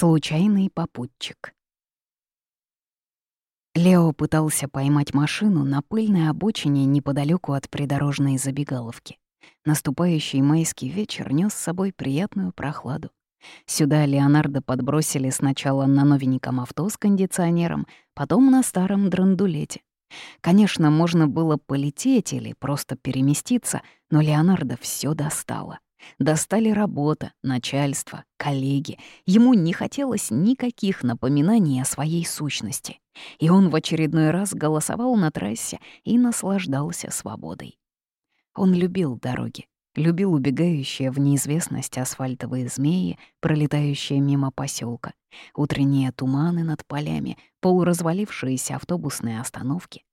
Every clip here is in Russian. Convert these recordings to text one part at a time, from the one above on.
Случайный попутчик. Лео пытался поймать машину на пыльной обочине неподалеку от придорожной забегаловки. Наступающий майский вечер нес с собой приятную прохладу. Сюда Леонардо подбросили сначала на новеньком авто с кондиционером, потом на старом драндулете. Конечно, можно было полететь или просто переместиться, но Леонардо все достало. Достали работа, начальство, коллеги. Ему не хотелось никаких напоминаний о своей сущности. И он в очередной раз голосовал на трассе и наслаждался свободой. Он любил дороги, любил убегающие в неизвестность асфальтовые змеи, пролетающие мимо поселка, утренние туманы над полями, полуразвалившиеся автобусные остановки.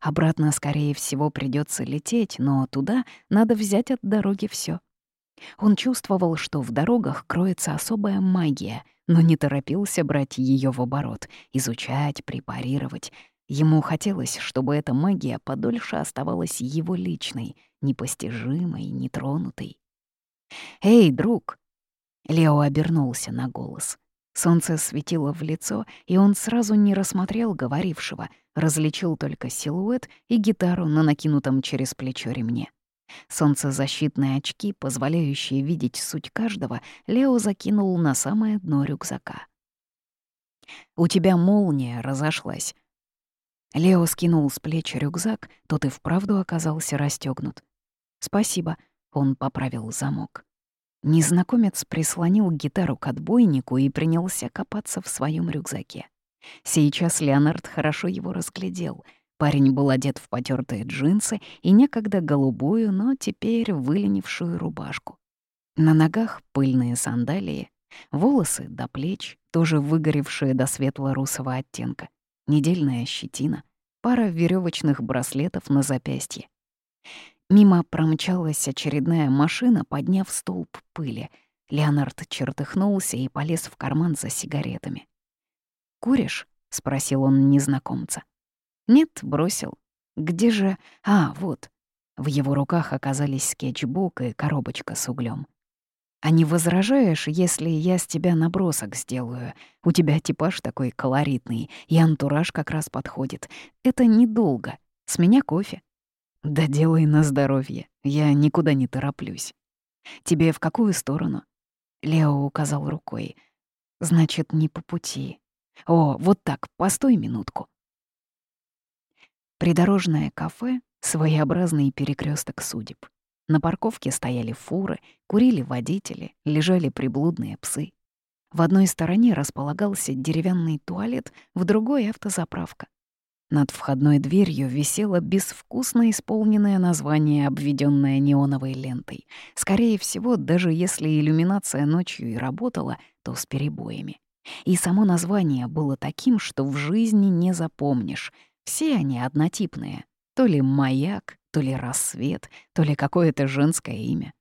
Обратно, скорее всего, придется лететь, но туда надо взять от дороги все. Он чувствовал, что в дорогах кроется особая магия, но не торопился брать ее в оборот, изучать, препарировать. Ему хотелось, чтобы эта магия подольше оставалась его личной, непостижимой, нетронутой. «Эй, друг!» Лео обернулся на голос. Солнце светило в лицо, и он сразу не рассмотрел говорившего, различил только силуэт и гитару на накинутом через плечо ремне. Солнцезащитные очки, позволяющие видеть суть каждого, Лео закинул на самое дно рюкзака. «У тебя молния разошлась». Лео скинул с плеч рюкзак, тот и вправду оказался расстёгнут. «Спасибо», — он поправил замок. Незнакомец прислонил гитару к отбойнику и принялся копаться в своем рюкзаке. Сейчас Леонард хорошо его разглядел — Парень был одет в потертые джинсы и некогда голубую, но теперь выленившую рубашку. На ногах пыльные сандалии, волосы до плеч, тоже выгоревшие до светло-русого оттенка, недельная щетина, пара веревочных браслетов на запястье. Мимо промчалась очередная машина, подняв столб пыли. Леонард чертыхнулся и полез в карман за сигаретами. «Куришь?» — спросил он незнакомца. Нет, бросил. Где же... А, вот. В его руках оказались скетчбук и коробочка с углем. А не возражаешь, если я с тебя набросок сделаю? У тебя типаж такой колоритный, и антураж как раз подходит. Это недолго. С меня кофе. Да делай на здоровье. Я никуда не тороплюсь. Тебе в какую сторону? Лео указал рукой. Значит, не по пути. О, вот так, постой минутку. Придорожное кафе — своеобразный перекресток судеб. На парковке стояли фуры, курили водители, лежали приблудные псы. В одной стороне располагался деревянный туалет, в другой — автозаправка. Над входной дверью висело безвкусно исполненное название, обведенное неоновой лентой. Скорее всего, даже если иллюминация ночью и работала, то с перебоями. И само название было таким, что в жизни не запомнишь — все они однотипные. То ли маяк, то ли рассвет, то ли какое-то женское имя.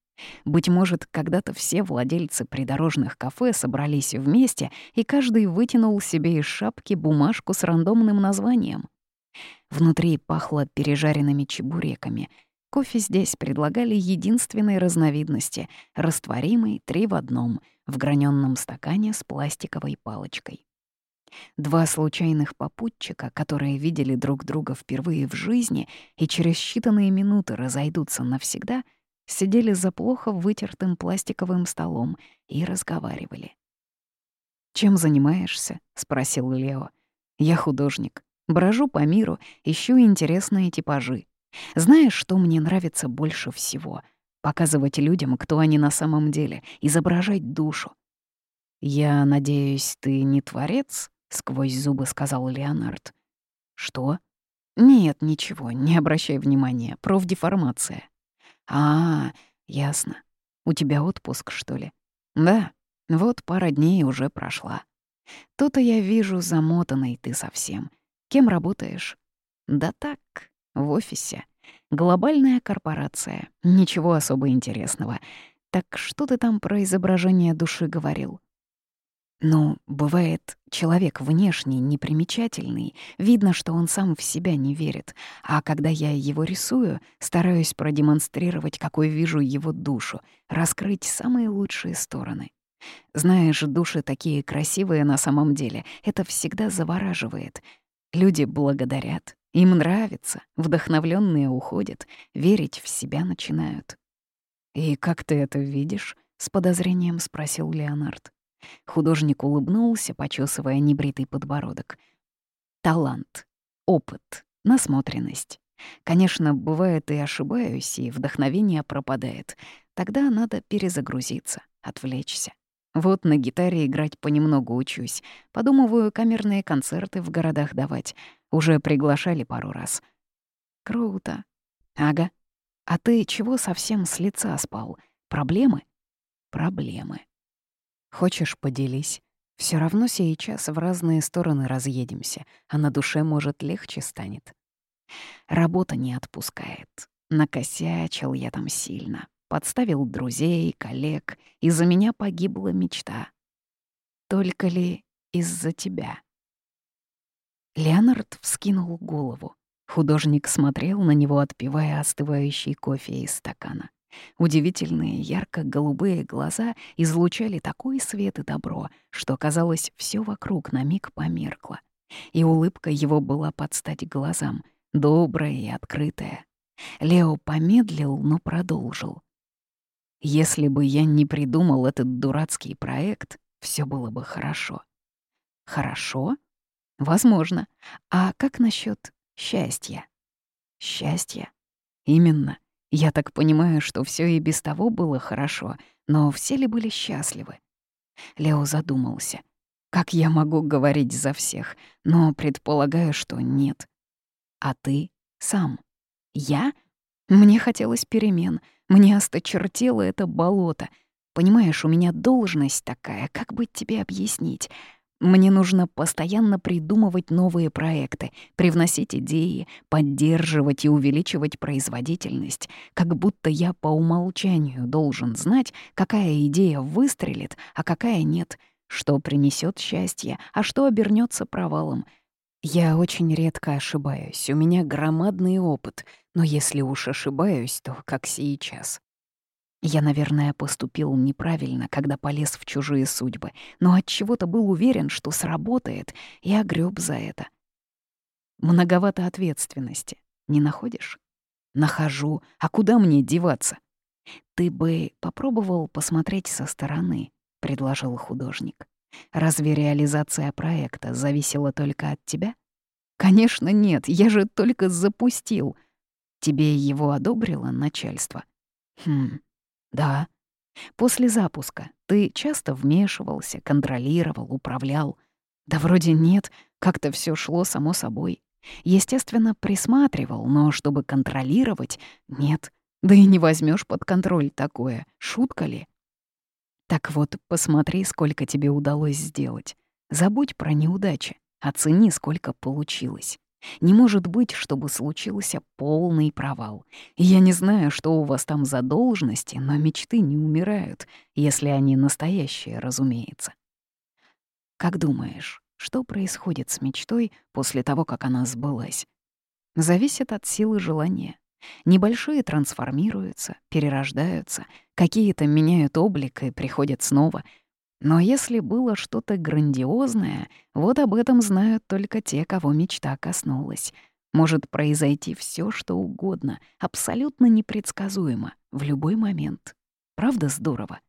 Быть может, когда-то все владельцы придорожных кафе собрались вместе, и каждый вытянул себе из шапки бумажку с рандомным названием. Внутри пахло пережаренными чебуреками. Кофе здесь предлагали единственной разновидности — растворимый три в одном, в граненном стакане с пластиковой палочкой. Два случайных попутчика, которые видели друг друга впервые в жизни и через считанные минуты разойдутся навсегда, сидели за плохо вытертым пластиковым столом и разговаривали. «Чем занимаешься?» — спросил Лео. «Я художник. Брожу по миру, ищу интересные типажи. Знаешь, что мне нравится больше всего? Показывать людям, кто они на самом деле, изображать душу. Я надеюсь, ты не творец?» — сквозь зубы сказал Леонард. «Что?» «Нет, ничего, не обращай внимания. Профдеформация». «А, ясно. У тебя отпуск, что ли?» «Да, вот пара дней уже прошла. То-то я вижу, замотанный ты совсем. Кем работаешь?» «Да так, в офисе. Глобальная корпорация. Ничего особо интересного. Так что ты там про изображение души говорил?» Ну, бывает, человек внешне непримечательный, видно, что он сам в себя не верит, а когда я его рисую, стараюсь продемонстрировать, какой вижу его душу, раскрыть самые лучшие стороны. Знаешь, души такие красивые на самом деле. Это всегда завораживает. Люди благодарят, им нравится, вдохновленные уходят, верить в себя начинают. «И как ты это видишь?» — с подозрением спросил Леонард. Художник улыбнулся, почесывая небритый подбородок. «Талант, опыт, насмотренность. Конечно, бывает и ошибаюсь, и вдохновение пропадает. Тогда надо перезагрузиться, отвлечься. Вот на гитаре играть понемногу учусь. Подумываю камерные концерты в городах давать. Уже приглашали пару раз. Круто. Ага. А ты чего совсем с лица спал? Проблемы? Проблемы. Хочешь, поделись. Все равно сейчас в разные стороны разъедемся, а на душе, может, легче станет. Работа не отпускает. Накосячил я там сильно. Подставил друзей, коллег. Из-за меня погибла мечта. Только ли из-за тебя? Леонард вскинул голову. Художник смотрел на него, отпивая остывающий кофе из стакана. Удивительные ярко-голубые глаза излучали такой свет и добро, что, казалось, все вокруг на миг померкло. И улыбка его была под стать глазам, добрая и открытая. Лео помедлил, но продолжил. Если бы я не придумал этот дурацкий проект, все было бы хорошо. Хорошо? Возможно. А как насчет счастья? Счастья? Именно. Я так понимаю, что все и без того было хорошо, но все ли были счастливы? Лео задумался. Как я могу говорить за всех? Но предполагаю, что нет. А ты сам? Я? Мне хотелось перемен — мне осточертело это болото. Понимаешь, у меня должность такая, как бы тебе объяснить? Мне нужно постоянно придумывать новые проекты, привносить идеи, поддерживать и увеличивать производительность, как будто я по умолчанию должен знать, какая идея выстрелит, а какая нет, что принесет счастье, а что обернется провалом. Я очень редко ошибаюсь, у меня громадный опыт — но если уж ошибаюсь, то как сейчас. Я, наверное, поступил неправильно, когда полез в чужие судьбы, но от чего то был уверен, что сработает, и огреб за это. Многовато ответственности, не находишь? Нахожу, а куда мне деваться? Ты бы попробовал посмотреть со стороны, предложил художник. Разве реализация проекта зависела только от тебя? Конечно, нет, я же только запустил, Тебе его одобрило начальство? Хм, да. После запуска ты часто вмешивался, контролировал, управлял. Да вроде нет, как-то все шло само собой. Естественно, присматривал, но чтобы контролировать — нет. Да и не возьмешь под контроль такое. Шутка ли? Так вот, посмотри, сколько тебе удалось сделать. Забудь про неудачи. Оцени, сколько получилось. Не может быть, чтобы случился полный провал. Я не знаю, что у вас там за должности, но мечты не умирают, если они настоящие, разумеется. Как думаешь, что происходит с мечтой после того, как она сбылась? Зависит от силы желания. Небольшие трансформируются, перерождаются, какие-то меняют облик и приходят снова — но если было что-то грандиозное, вот об этом знают только те, кого мечта коснулась. Может произойти все, что угодно, абсолютно непредсказуемо, в любой момент. Правда здорово?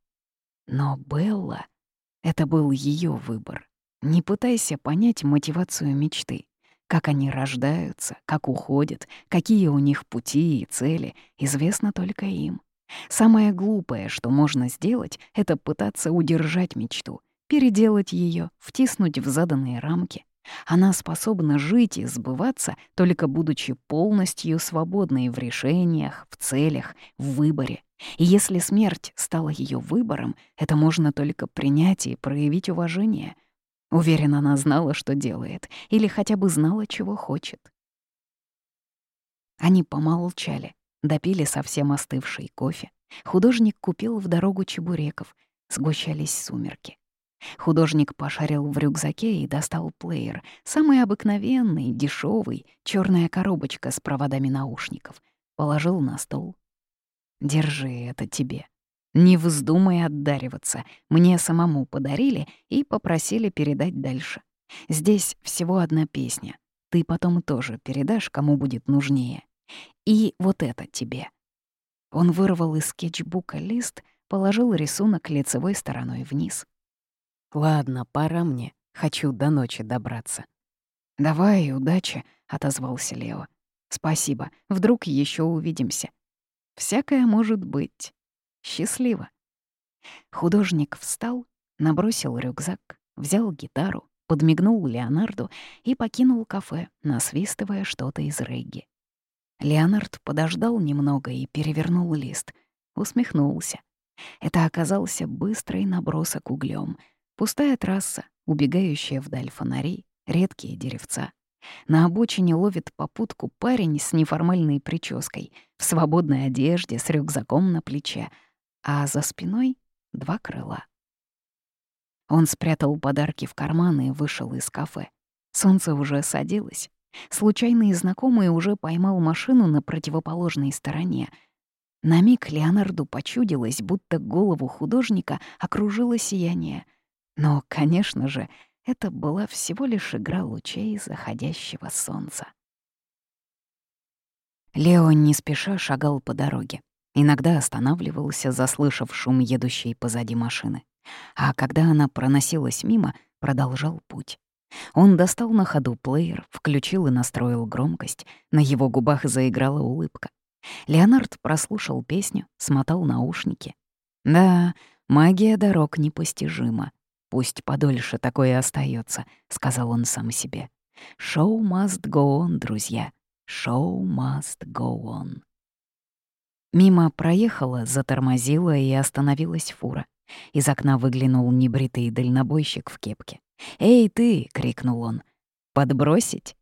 Но Белла — это был ее выбор. Не пытайся понять мотивацию мечты. Как они рождаются, как уходят, какие у них пути и цели, известно только им. Самое глупое, что можно сделать, это пытаться удержать мечту, переделать ее, втиснуть в заданные рамки. Она способна жить и сбываться, только будучи полностью свободной в решениях, в целях, в выборе. И если смерть стала ее выбором, это можно только принять и проявить уважение. Уверен, она знала, что делает, или хотя бы знала, чего хочет. Они помолчали, Допили совсем остывший кофе. Художник купил в дорогу чебуреков. Сгущались сумерки. Художник пошарил в рюкзаке и достал плеер. Самый обыкновенный, дешевый, черная коробочка с проводами наушников. Положил на стол. «Держи это тебе». Не вздумай отдариваться. Мне самому подарили и попросили передать дальше. Здесь всего одна песня. Ты потом тоже передашь, кому будет нужнее. И вот это тебе». Он вырвал из скетчбука лист, положил рисунок лицевой стороной вниз. «Ладно, пора мне. Хочу до ночи добраться». «Давай, удачи», — отозвался Лео. «Спасибо. Вдруг еще увидимся». «Всякое может быть. Счастливо». Художник встал, набросил рюкзак, взял гитару, подмигнул Леонарду и покинул кафе, насвистывая что-то из регги. Леонард подождал немного и перевернул лист. Усмехнулся. Это оказался быстрый набросок углем. Пустая трасса, убегающая вдаль фонари, редкие деревца. На обочине ловит попутку парень с неформальной прической, в свободной одежде, с рюкзаком на плече, а за спиной — два крыла. Он спрятал подарки в карман и вышел из кафе. Солнце уже садилось. Случайный знакомый уже поймал машину на противоположной стороне. На миг Леонарду почудилось, будто голову художника окружило сияние. Но, конечно же, это была всего лишь игра лучей заходящего солнца. Лео не спеша шагал по дороге. Иногда останавливался, заслышав шум едущей позади машины. А когда она проносилась мимо, продолжал путь. Он достал на ходу плеер, включил и настроил громкость. На его губах заиграла улыбка. Леонард прослушал песню, смотал наушники. «Да, магия дорог непостижима. Пусть подольше такое остается, сказал он сам себе. «Show must go on, друзья. Show must go on». Мимо проехала, затормозила и остановилась фура. Из окна выглянул небритый дальнобойщик в кепке. «Эй, ты!» — крикнул он. «Подбросить?»